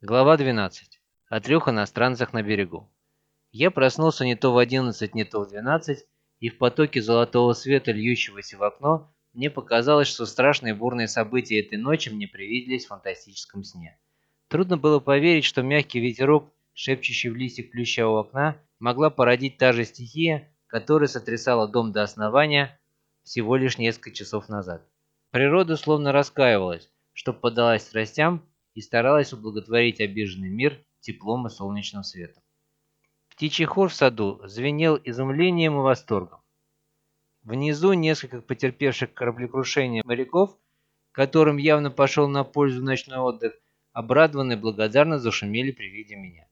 Глава 12. О трех иностранцах на берегу. Я проснулся не то в 11, не то в 12, и в потоке золотого света, льющегося в окно, мне показалось, что страшные бурные события этой ночи мне привиделись в фантастическом сне. Трудно было поверить, что мягкий ветерок, шепчущий в листьях плюща у окна, могла породить та же стихия, которая сотрясала дом до основания всего лишь несколько часов назад. Природа словно раскаивалась, что поддалась страстям и старалась ублаготворить обиженный мир теплом и солнечным светом. Птичий хор в саду звенел изумлением и восторгом. Внизу несколько потерпевших кораблекрушение моряков, которым явно пошел на пользу ночной отдых, обрадованно и благодарно зашумели при виде меня.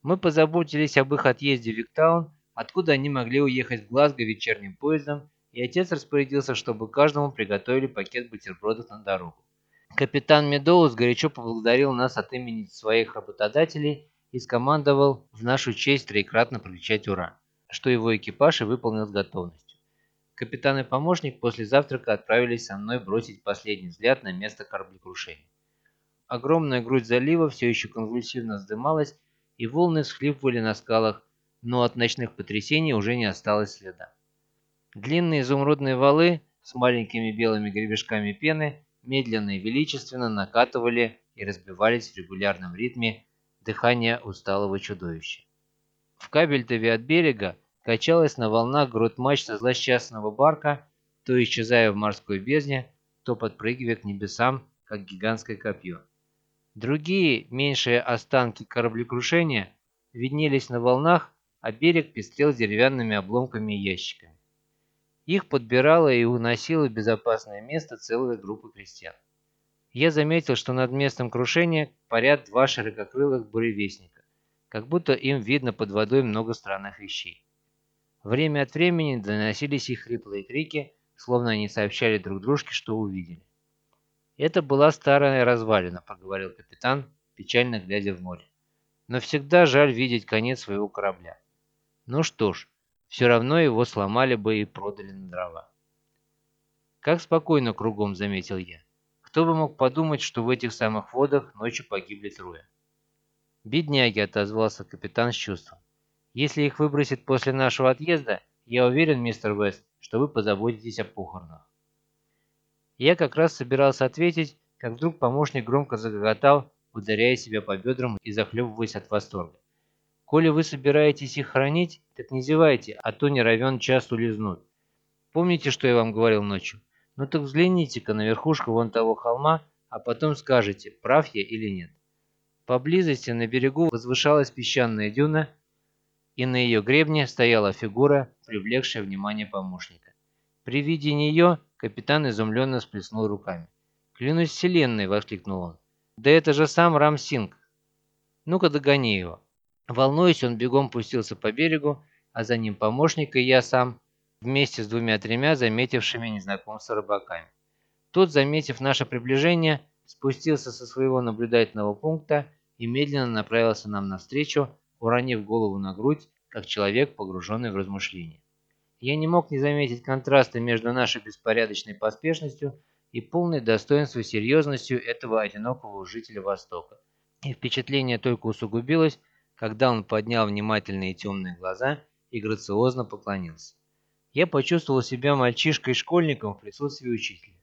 Мы позаботились об их отъезде в Виктаун, откуда они могли уехать в Глазго вечерним поездом, и отец распорядился, чтобы каждому приготовили пакет бутербродов на дорогу. Капитан Медоуз горячо поблагодарил нас от имени своих работодателей и скомандовал в нашу честь троекратно прокричать «Ура!», что его экипаж и выполнил с готовностью. Капитан и помощник после завтрака отправились со мной бросить последний взгляд на место кораблекрушения. Огромная грудь залива все еще конвульсивно вздымалась, и волны всхлипывали на скалах, но от ночных потрясений уже не осталось следа. Длинные изумрудные валы с маленькими белыми гребешками пены медленно и величественно накатывали и разбивались в регулярном ритме дыхания усталого чудовища. В кабельтове от берега качалась на волнах грудь мачта злосчастного барка, то исчезая в морской бездне, то подпрыгивая к небесам, как гигантское копье. Другие, меньшие останки кораблекрушения виднелись на волнах, а берег пестрел деревянными обломками и ящиками. Их подбирала и уносила в безопасное место целая группа крестьян. Я заметил, что над местом крушения парят два ширококрылых буревестника, как будто им видно под водой много странных вещей. Время от времени доносились их хриплые крики, словно они сообщали друг дружке, что увидели. «Это была старая развалина», — проговорил капитан, печально глядя в море. «Но всегда жаль видеть конец своего корабля. Ну что ж, все равно его сломали бы и продали на дрова. Как спокойно кругом, заметил я. Кто бы мог подумать, что в этих самых водах ночью погибли трое. Бедняги, отозвался капитан с чувством. Если их выбросит после нашего отъезда, я уверен, мистер Вест, что вы позаботитесь о похоронах. Я как раз собирался ответить, как вдруг помощник громко загоготал, ударяя себя по бедрам и захлебываясь от восторга. Коли вы собираетесь их хранить, так не зевайте, а то не равен час улизнут. Помните, что я вам говорил ночью? Ну так взгляните-ка на верхушку вон того холма, а потом скажете, прав я или нет. Поблизости на берегу возвышалась песчаная дюна, и на ее гребне стояла фигура, привлекшая внимание помощника. При виде нее капитан изумленно сплеснул руками. «Клянусь вселенной!» — воскликнул он. «Да это же сам Рамсинг! Ну-ка догони его!» Волнуясь, он бегом пустился по берегу, а за ним помощник и я сам, вместе с двумя-тремя заметившими незнакомца рыбаками. Тот, заметив наше приближение, спустился со своего наблюдательного пункта и медленно направился нам навстречу, уронив голову на грудь, как человек, погруженный в размышления. Я не мог не заметить контраста между нашей беспорядочной поспешностью и полной достоинством и серьезностью этого одинокого жителя Востока. И впечатление только усугубилось, когда он поднял внимательные темные глаза и грациозно поклонился. Я почувствовал себя мальчишкой-школьником в присутствии учителя.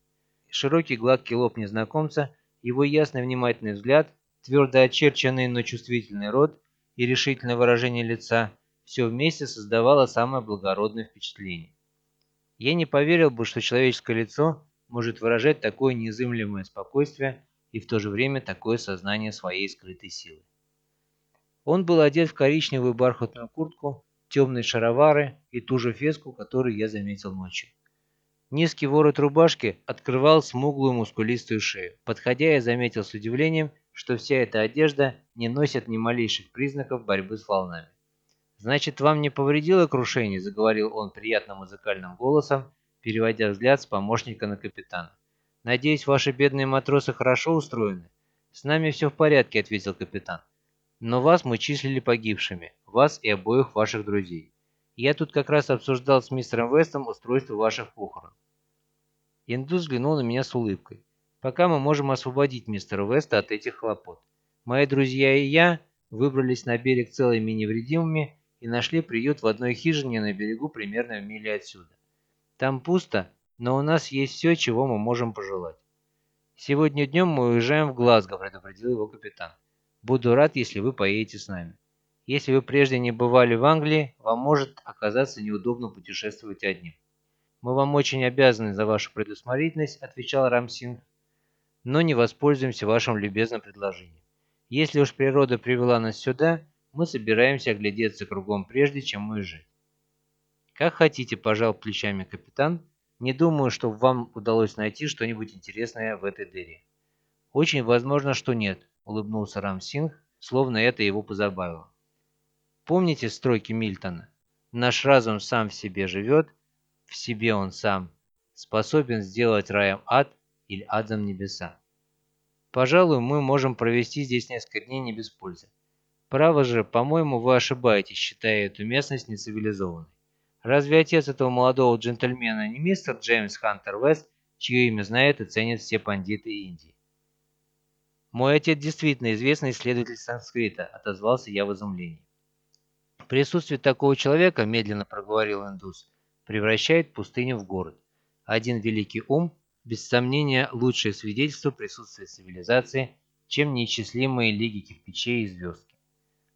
Широкий гладкий лоб незнакомца, его ясный внимательный взгляд, твердо очерченный, но чувствительный рот и решительное выражение лица – все вместе создавало самое благородное впечатление. Я не поверил бы, что человеческое лицо может выражать такое неизымлемое спокойствие и в то же время такое сознание своей скрытой силы. Он был одет в коричневую бархатную куртку, темные шаровары и ту же феску, которую я заметил ночью. Низкий ворот рубашки открывал смуглую мускулистую шею. Подходя, я заметил с удивлением, что вся эта одежда не носит ни малейших признаков борьбы с волнами. «Значит, вам не повредило крушение?» – заговорил он приятным музыкальным голосом, переводя взгляд с помощника на капитана. «Надеюсь, ваши бедные матросы хорошо устроены?» «С нами все в порядке», – ответил капитан. Но вас мы числили погибшими, вас и обоих ваших друзей. Я тут как раз обсуждал с мистером Вестом устройство ваших похорон. Индус взглянул на меня с улыбкой. Пока мы можем освободить мистера Веста от этих хлопот. Мои друзья и я выбрались на берег целыми невредимыми и нашли приют в одной хижине на берегу примерно в миле отсюда. Там пусто, но у нас есть все, чего мы можем пожелать. Сегодня днем мы уезжаем в Глазго, предупредил его капитан. Буду рад, если вы поедете с нами. Если вы прежде не бывали в Англии, вам может оказаться неудобно путешествовать одним. Мы вам очень обязаны за вашу предусмотрительность, отвечал Рамсинг, но не воспользуемся вашим любезным предложением. Если уж природа привела нас сюда, мы собираемся оглядеться кругом прежде, чем уезжать. Как хотите, пожал плечами капитан. Не думаю, что вам удалось найти что-нибудь интересное в этой дыре. Очень возможно, что нет, улыбнулся Рамсинг, словно это его позабавило. Помните строки Мильтона? Наш разум сам в себе живет, в себе он сам способен сделать раем ад или адом небеса. Пожалуй, мы можем провести здесь несколько дней не без пользы. Право же, по-моему, вы ошибаетесь, считая эту местность нецивилизованной. Разве отец этого молодого джентльмена не мистер Джеймс Хантер Вест, чье имя знают и ценят все пандиты Индии? «Мой отец действительно известный исследователь санскрита», – отозвался я в изумлении. «Присутствие такого человека, – медленно проговорил индус, – превращает пустыню в город. Один великий ум, без сомнения, лучшее свидетельство присутствия цивилизации, чем неисчислимые лиги кирпичей и звезд.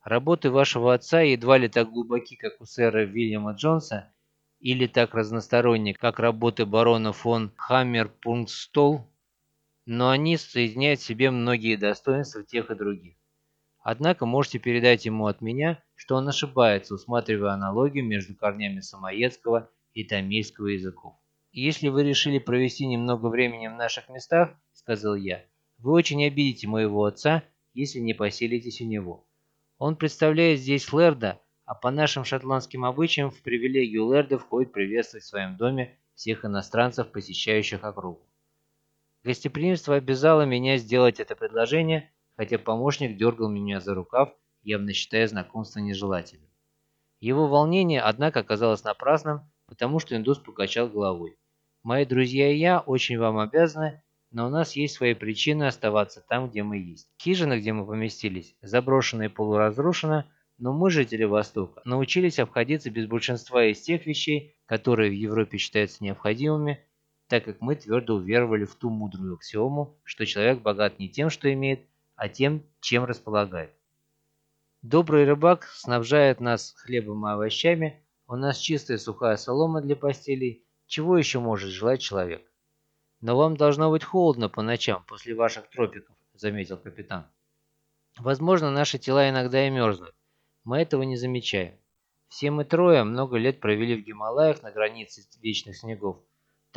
Работы вашего отца едва ли так глубоки, как у сэра Вильяма Джонса, или так разносторонни, как работы барона фон Хаммерпунктстол, но они соединяют в себе многие достоинства тех и других. Однако можете передать ему от меня, что он ошибается, усматривая аналогию между корнями самоедского и тамильского языков. «Если вы решили провести немного времени в наших местах, — сказал я, — вы очень обидите моего отца, если не поселитесь у него. Он представляет здесь Лерда, а по нашим шотландским обычаям в привилегию Лерда входит приветствовать в своем доме всех иностранцев, посещающих округу. Гостеприимство обязало меня сделать это предложение, хотя помощник дергал меня за рукав, явно считая знакомство нежелательным. Его волнение, однако, оказалось напрасным, потому что индус покачал головой. «Мои друзья и я очень вам обязаны, но у нас есть свои причины оставаться там, где мы есть. Хижина, где мы поместились, заброшена и полуразрушена, но мы, жители Востока, научились обходиться без большинства из тех вещей, которые в Европе считаются необходимыми, так как мы твердо уверовали в ту мудрую аксиому, что человек богат не тем, что имеет, а тем, чем располагает. Добрый рыбак снабжает нас хлебом и овощами, у нас чистая сухая солома для постелей, чего еще может желать человек? «Но вам должно быть холодно по ночам после ваших тропиков», — заметил капитан. «Возможно, наши тела иногда и мерзнут. Мы этого не замечаем. Все мы трое много лет провели в Гималаях на границе вечных снегов,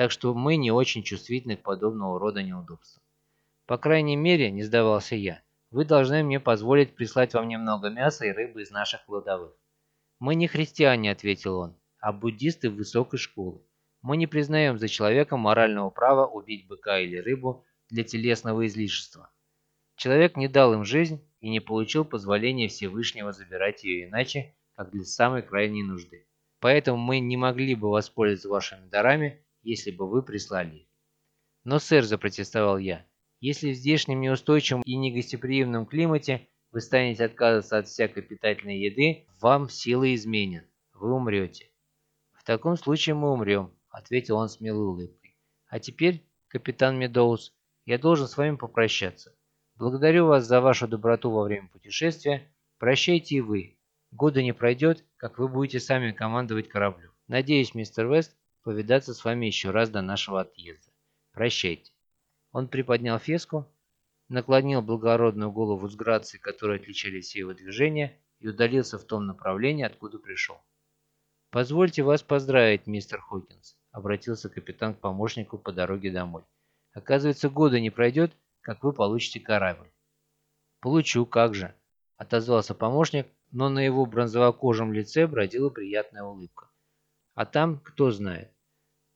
так что мы не очень чувствительны к подобного рода неудобствам. По крайней мере, не сдавался я, вы должны мне позволить прислать вам немного мяса и рыбы из наших кладовых. Мы не христиане, ответил он, а буддисты высокой школы. Мы не признаем за человеком морального права убить быка или рыбу для телесного излишества. Человек не дал им жизнь и не получил позволения Всевышнего забирать ее иначе, как для самой крайней нужды. Поэтому мы не могли бы воспользоваться вашими дарами, если бы вы прислали их. Но, сэр, запротестовал я, если в здешнем неустойчивом и негостеприимном климате вы станете отказываться от всякой питательной еды, вам силы изменят. Вы умрете. В таком случае мы умрем, – ответил он с милой улыбкой. «А теперь, капитан Медоуз, я должен с вами попрощаться. Благодарю вас за вашу доброту во время путешествия. Прощайте и вы. Года не пройдет, как вы будете сами командовать кораблем. Надеюсь, мистер Вест, повидаться с вами еще раз до нашего отъезда. Прощайте». Он приподнял феску, наклонил благородную голову с грацией, которой отличались все его движения, и удалился в том направлении, откуда пришел. «Позвольте вас поздравить, мистер Хокинс», — обратился капитан к помощнику по дороге домой. «Оказывается, года не пройдет, как вы получите корабль». «Получу, как же», — отозвался помощник, но на его бронзовокожем лице бродила приятная улыбка. «А там кто знает.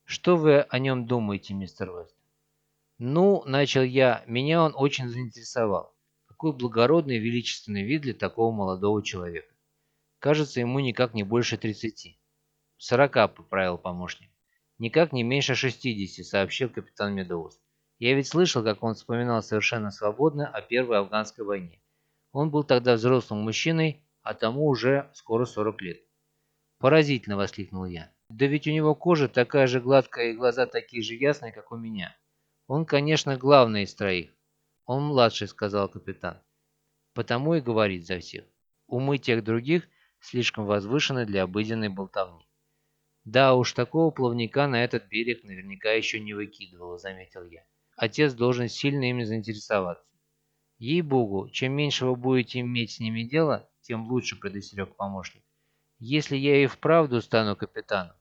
Что вы о нем думаете, мистер Вест?» «Ну, — начал я, — меня он очень заинтересовал. Какой благородный и величественный вид для такого молодого человека. Кажется, ему никак не больше тридцати. «Сорока», — поправил помощник. «Никак не меньше шестидесяти», — сообщил капитан Медоуз. «Я ведь слышал, как он вспоминал совершенно свободно о Первой афганской войне. Он был тогда взрослым мужчиной, а тому уже скоро 40 лет. «Поразительно!» – воскликнул я. «Да ведь у него кожа такая же гладкая и глаза такие же ясные, как у меня. Он, конечно, главный из троих. Он младший», – сказал капитан. «Потому и говорит за всех. Умы тех других слишком возвышены для обыденной болтовни». «Да уж, такого плавника на этот берег наверняка еще не выкидывало», – заметил я. «Отец должен сильно ими заинтересоваться». «Ей-богу, чем меньше вы будете иметь с ними дело, тем лучше», – предостерег помощник. «Если я и вправду стану капитаном,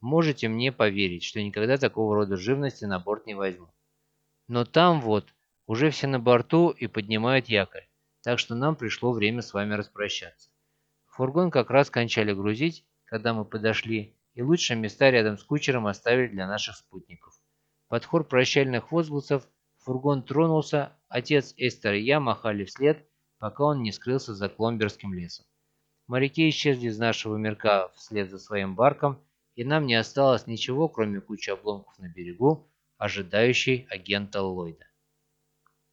можете мне поверить, что никогда такого рода живности на борт не возьму. Но там вот, уже все на борту и поднимают якорь, так что нам пришло время с вами распрощаться. Фургон как раз кончали грузить, когда мы подошли, и лучшие места рядом с кучером оставили для наших спутников. Под хор прощальных возгласов фургон тронулся, отец Эстер и я махали вслед, пока он не скрылся за Кломберским лесом. Моряки исчезли из нашего мирка вслед за своим барком, и нам не осталось ничего, кроме кучи обломков на берегу, ожидающей агента Ллойда.